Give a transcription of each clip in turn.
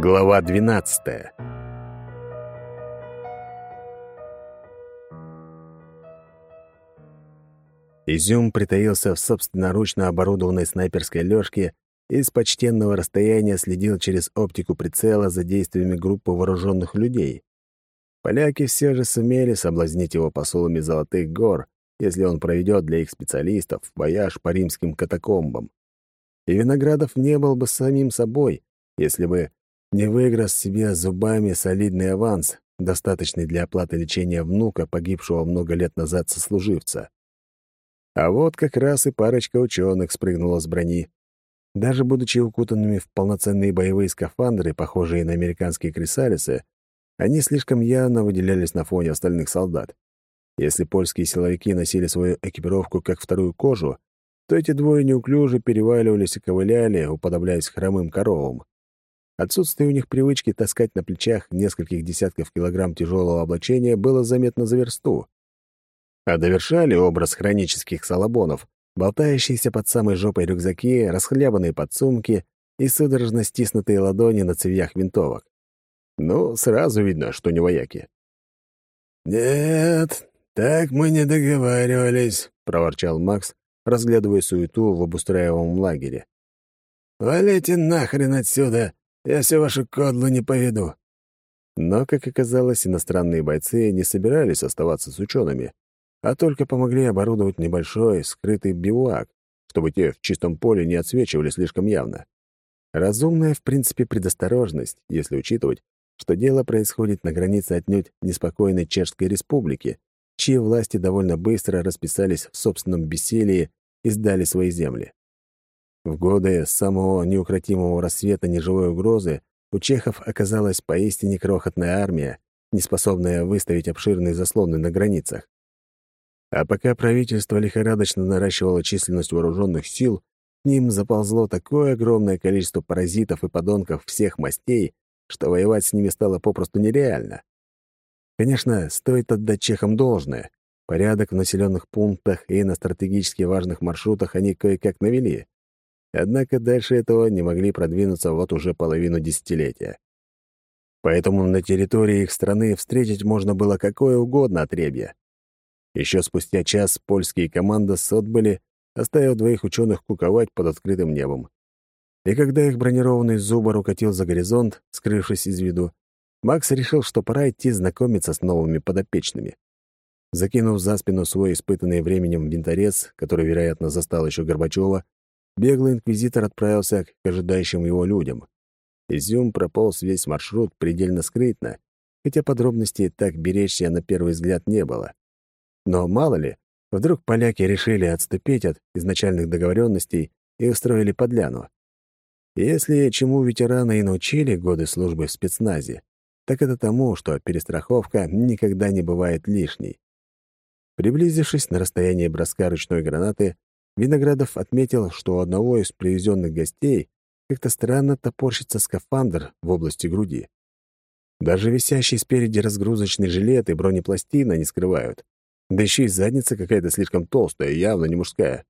Глава 12. Изюм притаился в собственноручно оборудованной снайперской лёжке и с почтенного расстояния следил через оптику прицела за действиями группы вооруженных людей. Поляки все же сумели соблазнить его посулами золотых гор, если он проведет для их специалистов вояж по римским катакомбам. И Виноградов не был бы самим собой, если бы не выиграл себе зубами солидный аванс, достаточный для оплаты лечения внука, погибшего много лет назад сослуживца. А вот как раз и парочка ученых спрыгнула с брони. Даже будучи укутанными в полноценные боевые скафандры, похожие на американские крисалисы, они слишком явно выделялись на фоне остальных солдат. Если польские силовики носили свою экипировку как вторую кожу, то эти двое неуклюже переваливались и ковыляли, уподобляясь хромым коровам. Отсутствие у них привычки таскать на плечах нескольких десятков килограмм тяжелого облачения было заметно за версту. А довершали образ хронических салабонов, болтающиеся под самой жопой рюкзаки, расхлябанные подсумки и судорожно стиснутые ладони на цевьях винтовок. Ну, сразу видно, что не вояки. «Нет, так мы не договаривались», — проворчал Макс, разглядывая суету в обустраиваемом лагере. «Валите нахрен отсюда! Я все вашу кодлу не поведу». Но, как оказалось, иностранные бойцы не собирались оставаться с учеными, а только помогли оборудовать небольшой скрытый бивуак, чтобы те в чистом поле не отсвечивали слишком явно. Разумная, в принципе, предосторожность, если учитывать, что дело происходит на границе отнюдь неспокойной Чешской республики, чьи власти довольно быстро расписались в собственном бессилии и сдали свои земли. В годы самого неукротимого рассвета неживой угрозы у чехов оказалась поистине крохотная армия, неспособная выставить обширные заслоны на границах. А пока правительство лихорадочно наращивало численность вооруженных сил, к ним заползло такое огромное количество паразитов и подонков всех мастей, что воевать с ними стало попросту нереально. Конечно, стоит отдать чехам должное. Порядок в населенных пунктах и на стратегически важных маршрутах они кое-как навели. Однако дальше этого не могли продвинуться вот уже половину десятилетия. Поэтому на территории их страны встретить можно было какое угодно отребье. Еще спустя час польские команды отбыли, оставив двоих ученых куковать под открытым небом. И когда их бронированный зубр укатил за горизонт, скрывшись из виду, Макс решил, что пора идти знакомиться с новыми подопечными. Закинув за спину свой испытанный временем винторез, который, вероятно, застал еще Горбачева, беглый инквизитор отправился к ожидающим его людям. Изюм прополз весь маршрут предельно скрытно, хотя подробностей так беречься на первый взгляд не было. Но мало ли, вдруг поляки решили отступить от изначальных договоренностей и устроили подляну. Если чему ветераны и научили годы службы в спецназе, так это тому, что перестраховка никогда не бывает лишней. Приблизившись на расстояние броска ручной гранаты, Виноградов отметил, что у одного из привезенных гостей как-то странно топорщится скафандр в области груди. Даже висящий спереди разгрузочный жилет и бронепластина не скрывают. Да еще и задница какая-то слишком толстая, явно не мужская.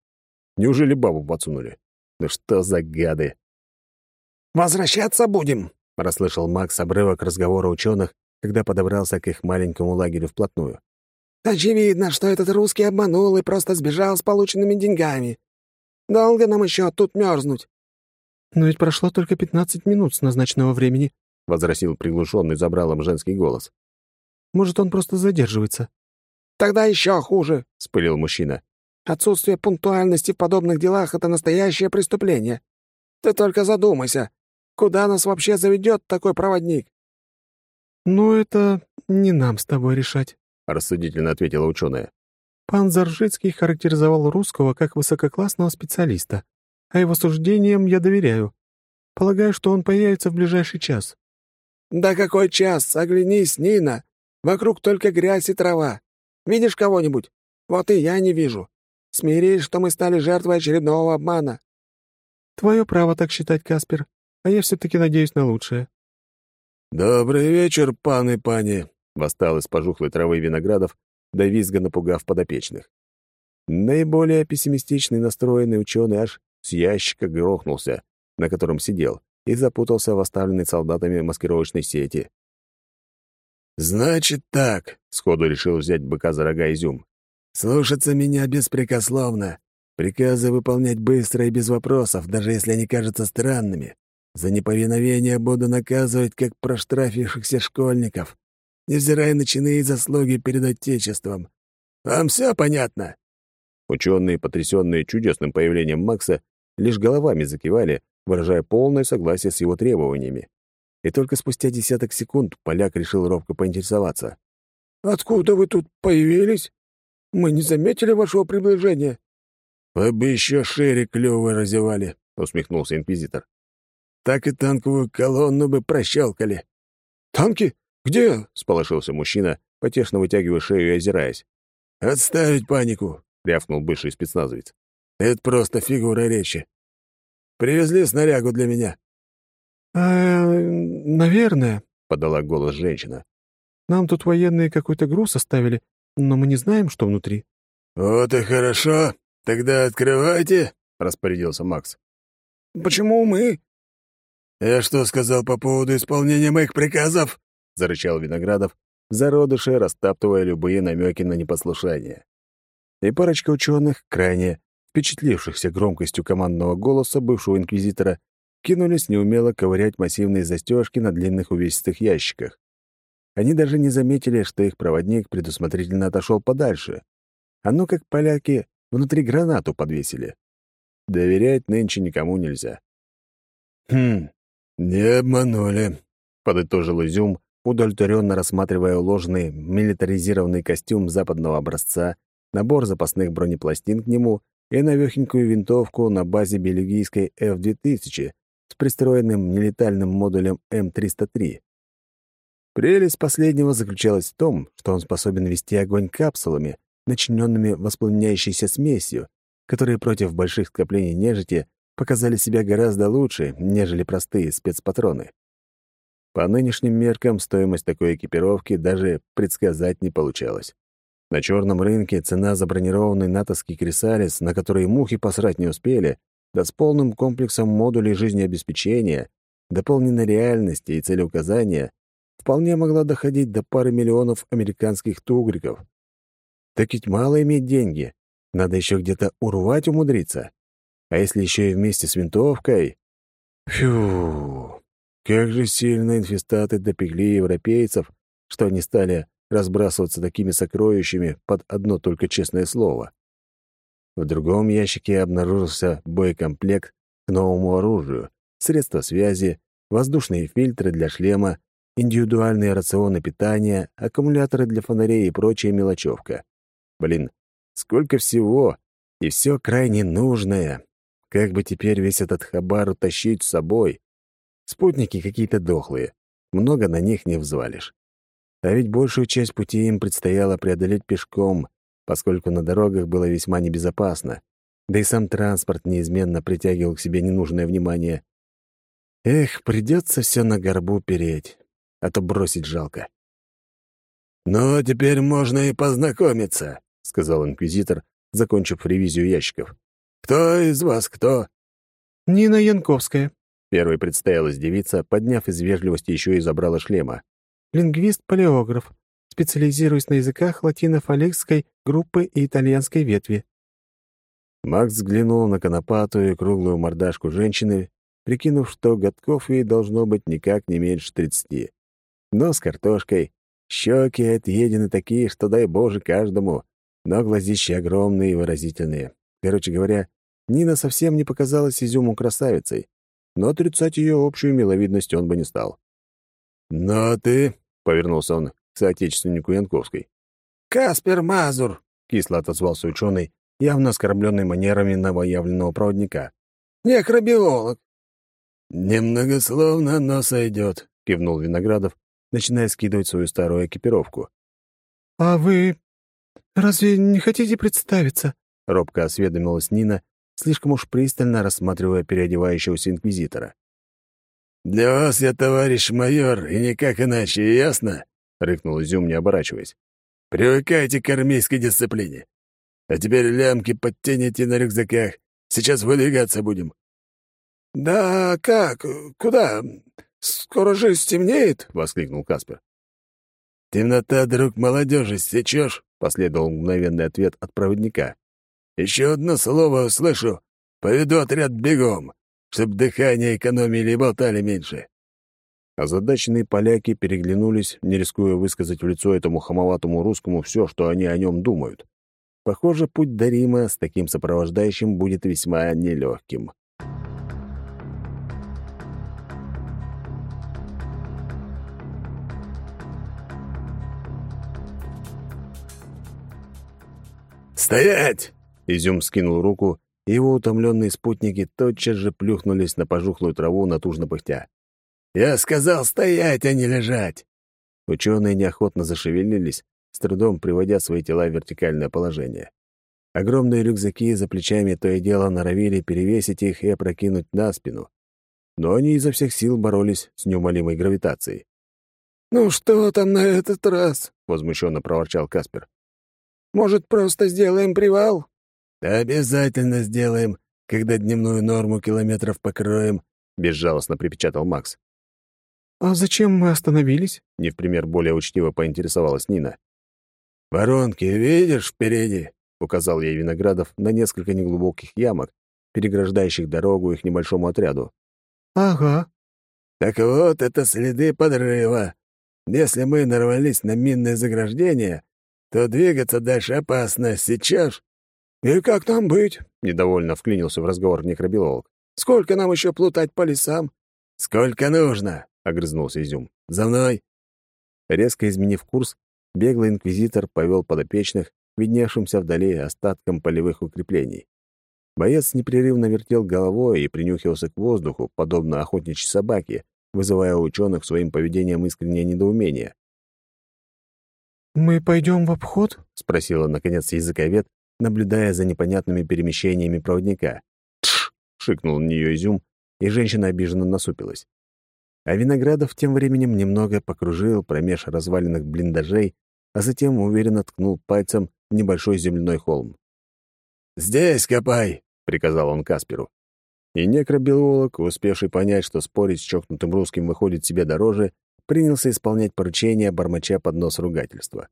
Неужели бабу подсунули? Ну что за гады? «Возвращаться будем», расслышал Макс обрывок разговора ученых, когда подобрался к их маленькому лагерю вплотную. «Очевидно, что этот русский обманул и просто сбежал с полученными деньгами. Долго нам еще тут мерзнуть?» «Но ведь прошло только пятнадцать минут с назначенного времени», — возразил приглушенный забралом женский голос. «Может, он просто задерживается?» «Тогда еще хуже», — спылил мужчина. «Отсутствие пунктуальности в подобных делах — это настоящее преступление. Ты только задумайся. Куда нас вообще заведет такой проводник?» «Ну, это не нам с тобой решать», — рассудительно ответила ученая. «Пан Заржицкий характеризовал русского как высококлассного специалиста, а его суждениям я доверяю. Полагаю, что он появится в ближайший час». «Да какой час? Оглянись, Нина! Вокруг только грязь и трава. Видишь кого-нибудь? Вот и я не вижу. Смирись, что мы стали жертвой очередного обмана». «Твое право так считать, Каспер а я все-таки надеюсь на лучшее». «Добрый вечер, пан и пани», — восстал из пожухлой травы виноградов, до визга напугав подопечных. Наиболее пессимистичный настроенный ученый аж с ящика грохнулся, на котором сидел, и запутался в оставленной солдатами маскировочной сети. «Значит так», — сходу решил взять быка за рога изюм. «Слушаться меня беспрекословно. Приказы выполнять быстро и без вопросов, даже если они кажутся странными. За неповиновение буду наказывать, как проштрафившихся школьников, невзирая на чины и заслуги перед Отечеством. Вам все понятно?» Ученые, потрясенные чудесным появлением Макса, лишь головами закивали, выражая полное согласие с его требованиями. И только спустя десяток секунд поляк решил робко поинтересоваться. «Откуда вы тут появились? Мы не заметили вашего приближения». «Вы бы еще шире клювы разевали», — усмехнулся инквизитор. «Так и танковую колонну бы прощелкали». «Танки? Где?» — сполошился мужчина, потешно вытягивая шею и озираясь. «Отставить панику», — рявкнул бывший спецназовец. «Это просто фигура речи. Привезли снарягу для меня». «А, наверное», — подала голос женщина. «Нам тут военные какой-то груз оставили, но мы не знаем, что внутри». «Вот и хорошо. Тогда открывайте», — распорядился Макс. «Почему мы?» «Я что сказал по поводу исполнения моих приказов?» — зарычал Виноградов, зародыше растаптывая любые намеки на непослушание. И парочка ученых, крайне впечатлившихся громкостью командного голоса бывшего инквизитора, кинулись неумело ковырять массивные застежки на длинных увесистых ящиках. Они даже не заметили, что их проводник предусмотрительно отошел подальше. А ну как поляки внутри гранату подвесили. Доверять нынче никому нельзя. «Хм, не обманули», — подытожил Изюм, удовлетворенно рассматривая уложенный милитаризированный костюм западного образца, набор запасных бронепластин к нему и навехенькую винтовку на базе бельгийской F-2000 с пристроенным нелетальным модулем М-303. Прелесть последнего заключалась в том, что он способен вести огонь капсулами, начиненными воспламеняющейся смесью, которые против больших скоплений нежити показали себя гораздо лучше, нежели простые спецпатроны. По нынешним меркам стоимость такой экипировки даже предсказать не получалось. На черном рынке цена за бронированный натовский кресалис, на который мухи посрать не успели, да с полным комплексом модулей жизнеобеспечения, дополненной реальности и целеуказания, вполне могла доходить до пары миллионов американских тугриков. Так ведь мало иметь деньги, надо еще где-то урвать умудриться. А если еще и вместе с винтовкой... Фью, как же сильно инфестаты допекли европейцев, что они стали разбрасываться такими сокровищами под одно только честное слово. В другом ящике обнаружился боекомплект к новому оружию, средства связи, воздушные фильтры для шлема, индивидуальные рационы питания, аккумуляторы для фонарей и прочая мелочевка. Блин, сколько всего, и все крайне нужное. Как бы теперь весь этот хабар утащить с собой? Спутники какие-то дохлые, много на них не взвалишь. А ведь большую часть пути им предстояло преодолеть пешком, поскольку на дорогах было весьма небезопасно, да и сам транспорт неизменно притягивал к себе ненужное внимание. Эх, придется все на горбу переть, а то бросить жалко. «Ну, теперь можно и познакомиться», — сказал инквизитор, закончив ревизию ящиков. «Кто из вас кто?» «Нина Янковская», — первой представилась девица, подняв из вежливости еще и забрала шлема. «Лингвист-палеограф специализируясь на языках латино-фаликской группы и итальянской ветви. Макс взглянул на конопатую и круглую мордашку женщины, прикинув, что годков ей должно быть никак не меньше тридцати. Но с картошкой, щеки отъедены такие, что дай Боже каждому, но глазища огромные и выразительные. Короче говоря, Нина совсем не показалась изюму красавицей, но отрицать ее общую миловидность он бы не стал. «Но ты», — повернулся он соотечественнику Янковской. «Каспер Мазур!» — кисло отозвался ученый, явно оскорбленный манерами новоявленного проводника. «Некробиолог!» «Немногословно, но сойдет», — кивнул Виноградов, начиная скидывать свою старую экипировку. «А вы разве не хотите представиться?» — робко осведомилась Нина, слишком уж пристально рассматривая переодевающегося инквизитора. «Для вас я товарищ майор, и никак иначе, ясно?» — рыкнул Изюм, не оборачиваясь. «Привыкайте к армейской дисциплине. А теперь лямки подтяните на рюкзаках. Сейчас выдвигаться будем». «Да как? Куда? Скоро же стемнеет!» — воскликнул Каспер. «Темнота, друг молодежи, сечешь?» — последовал мгновенный ответ от проводника. «Еще одно слово услышу. Поведу отряд бегом, чтоб дыхание экономили и болтали меньше». Озадаченные поляки переглянулись, не рискуя высказать в лицо этому хамоватому русскому все, что они о нем думают. Похоже, путь до Рима с таким сопровождающим будет весьма нелегким. «Стоять!» — Изюм скинул руку, и его утомленные спутники тотчас же плюхнулись на пожухлую траву, натужно пыхтя. «Я сказал стоять, а не лежать!» Ученые неохотно зашевелились, с трудом приводя свои тела в вертикальное положение. Огромные рюкзаки за плечами то и дело норовили перевесить их и опрокинуть на спину. Но они изо всех сил боролись с неумолимой гравитацией. «Ну что там на этот раз?» — возмущенно проворчал Каспер. Может, просто сделаем привал?» «Обязательно сделаем, когда дневную норму километров покроем», — безжалостно припечатал Макс. «А зачем мы остановились?» — не в пример более учтиво поинтересовалась Нина. «Воронки видишь впереди?» — указал ей Виноградов на несколько неглубоких ямок, переграждающих дорогу их небольшому отряду. «Ага». «Так вот, это следы подрыва. Если мы нарвались на минное заграждение, то двигаться дальше опасно. Сейчас...» «И как нам быть?» — недовольно вклинился в разговор некробиолог. «Сколько нам еще плутать по лесам?» «Сколько нужно?» — огрызнулся Изюм. «За мной!» Резко изменив курс, беглый инквизитор повел подопечных, видневшимся вдали остатком полевых укреплений. Боец непрерывно вертел головой и принюхивался к воздуху, подобно охотничьей собаке, вызывая у ученых своим поведением искреннее недоумение. «Мы пойдем в обход?» — спросила, наконец, языковед, наблюдая за непонятными перемещениями проводника. «Тш!» — шикнул на нее изюм, и женщина обиженно насупилась. А Виноградов тем временем немного покружил промеж разваленных блиндажей, а затем уверенно ткнул пальцем в небольшой земляной холм. «Здесь копай!» — приказал он Касперу. И некробиолог, успевший понять, что спорить с чокнутым русским выходит себе дороже, принялся исполнять поручения, бормоча под нос ругательства.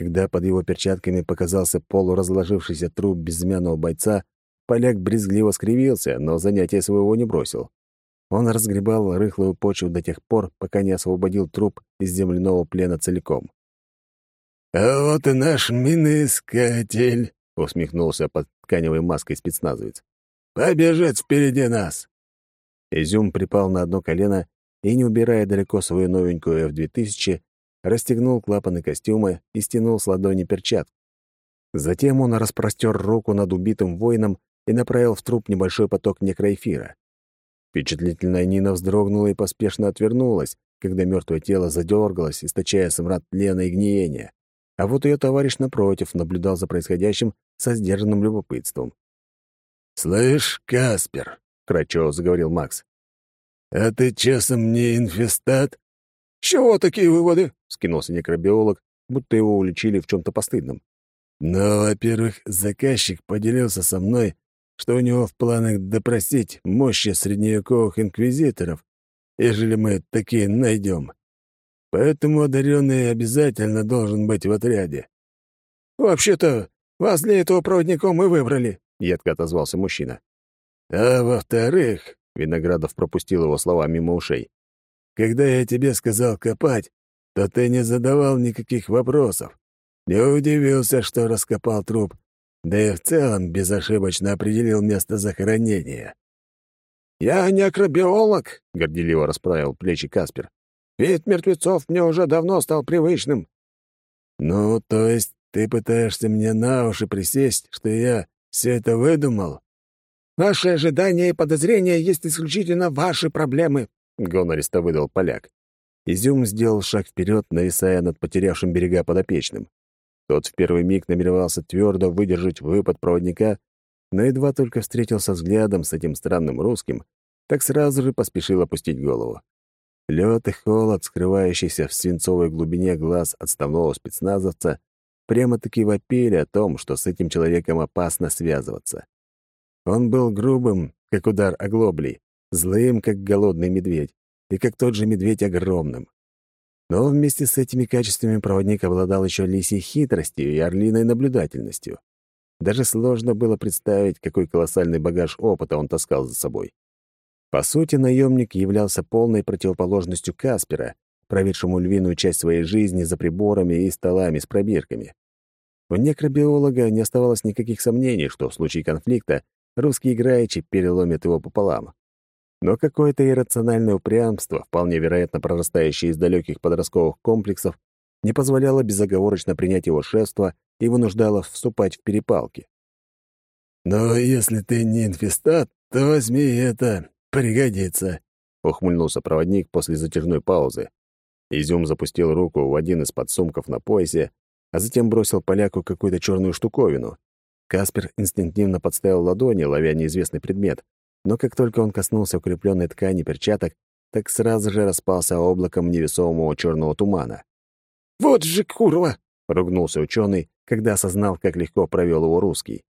Когда под его перчатками показался полуразложившийся труп безымянного бойца, поляк брезгливо скривился, но занятия своего не бросил. Он разгребал рыхлую почву до тех пор, пока не освободил труп из земляного плена целиком. «А вот и наш миноискатель», — усмехнулся под тканевой маской спецназовец. «Побежит впереди нас». Изюм припал на одно колено и, не убирая далеко свою новенькую F-2000, расстегнул клапаны костюма и стянул с ладони перчатку. Затем он распростер руку над убитым воином и направил в труп небольшой поток некроэфира. Впечатлительная Нина вздрогнула и поспешно отвернулась, когда мертвое тело задергалось, источая смрад тлена и гниения. А вот ее товарищ напротив наблюдал за происходящим со сдержанным любопытством. «Слышь, Каспер», — кратчево заговорил Макс, «А ты часом не инфестат?» «С чего такие выводы?» — скинулся некробиолог, будто его уличили в чем-то постыдном. «Ну, во-первых, заказчик поделился со мной, что у него в планах допросить мощи средневековых инквизиторов, ежели мы такие найдем. Поэтому одаренный обязательно должен быть в отряде». «Вообще-то, вас для этого проводником и выбрали», — едко отозвался мужчина. «А во-вторых, Виноградов пропустил его слова мимо ушей. «Когда я тебе сказал копать, то ты не задавал никаких вопросов. Не удивился, что раскопал труп, да и в целом безошибочно определил место захоронения». «Я не акробиолог», — горделиво расправил плечи Каспер. «Вид мертвецов мне уже давно стал привычным». «Ну, то есть ты пытаешься мне на уши присесть, что я все это выдумал?» Ваши ожидания и подозрения есть исключительно ваши проблемы», — гонористо выдал поляк. Изюм сделал шаг вперед, нависая над потерявшим берега подопечным. Тот в первый миг намеревался твердо выдержать выпад проводника, но едва только встретился взглядом с этим странным русским, так сразу же поспешил опустить голову. Лед и холод, скрывающийся в свинцовой глубине глаз отставного спецназовца, прямо-таки вопили о том, что с этим человеком опасно связываться. Он был грубым, как удар оглоблей, злым, как голодный медведь, и как тот же медведь огромным. Но вместе с этими качествами проводник обладал еще лисьей хитростью и орлиной наблюдательностью. Даже сложно было представить, какой колоссальный багаж опыта он таскал за собой. По сути, наемник являлся полной противоположностью Каспера, проведшему львиную часть своей жизни за приборами и столами с пробирками. У некробиолога не оставалось никаких сомнений, что в случае конфликта русский играючи переломит его пополам. Но какое-то иррациональное упрямство, вполне вероятно прорастающее из далеких подростковых комплексов, не позволяло безоговорочно принять его шефство и вынуждало вступать в перепалки. «Но если ты не инфестат, то возьми это, пригодится», — ухмыльнулся проводник после затяжной паузы. Изюм запустил руку в один из подсумков на поясе, а затем бросил поляку какую-то черную штуковину. Каспер инстинктивно подставил ладони, ловя неизвестный предмет, но как только он коснулся укрепленной ткани перчаток, так сразу же распался облаком невесомого черного тумана. «Вот же курва!» — ругнулся ученый, когда осознал, как легко провел его русский.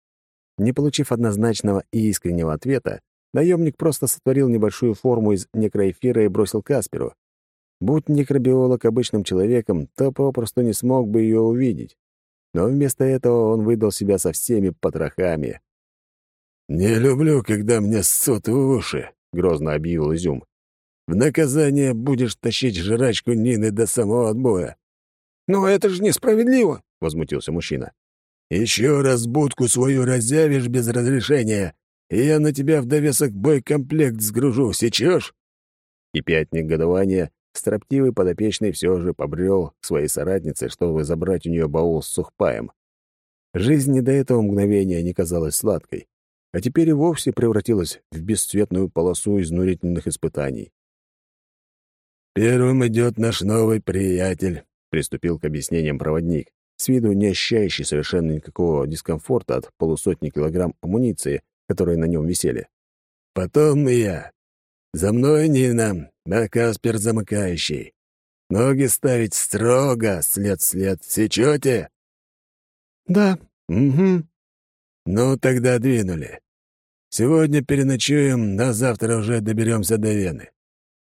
Не получив однозначного и искреннего ответа, наемник просто сотворил небольшую форму из некроэфира и бросил Касперу. Будь некробиолог обычным человеком, то попросту не смог бы ее увидеть. Но вместо этого он выдал себя со всеми потрохами. «Не люблю, когда мне ссут в уши», — грозно объявил Изюм. «В наказание будешь тащить жрачку Нины до самого отбоя». «Но это же несправедливо», — возмутился мужчина. «Еще раз будку свою разъявишь без разрешения, и я на тебя в довесок бойкомплект сгружу, сечешь?» И пять негодования строптивый подопечный все же побрел к своей соратнице, чтобы забрать у нее баул с сухпаем. Жизнь не до этого мгновения не казалась сладкой а теперь и вовсе превратилась в бесцветную полосу изнурительных испытаний. «Первым идет наш новый приятель», — приступил к объяснениям проводник, с виду не ощущающий совершенно никакого дискомфорта от полусотни килограмм амуниции, которые на нем висели. «Потом я. За мной Нина, а Каспер замыкающий. Ноги ставить строго, след-след. Сечете?» «Да, угу», «Ну, тогда двинули. Сегодня переночуем, а завтра уже доберемся до Вены.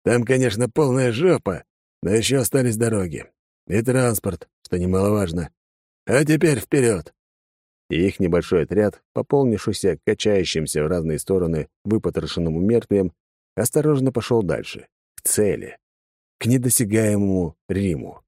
Там, конечно, полная жопа, но еще остались дороги. И транспорт, что немаловажно. А теперь вперед!» И их небольшой отряд, пополнившийся качающимся в разные стороны выпотрошенному мертвием, осторожно пошел дальше, к цели, к недосягаемому Риму.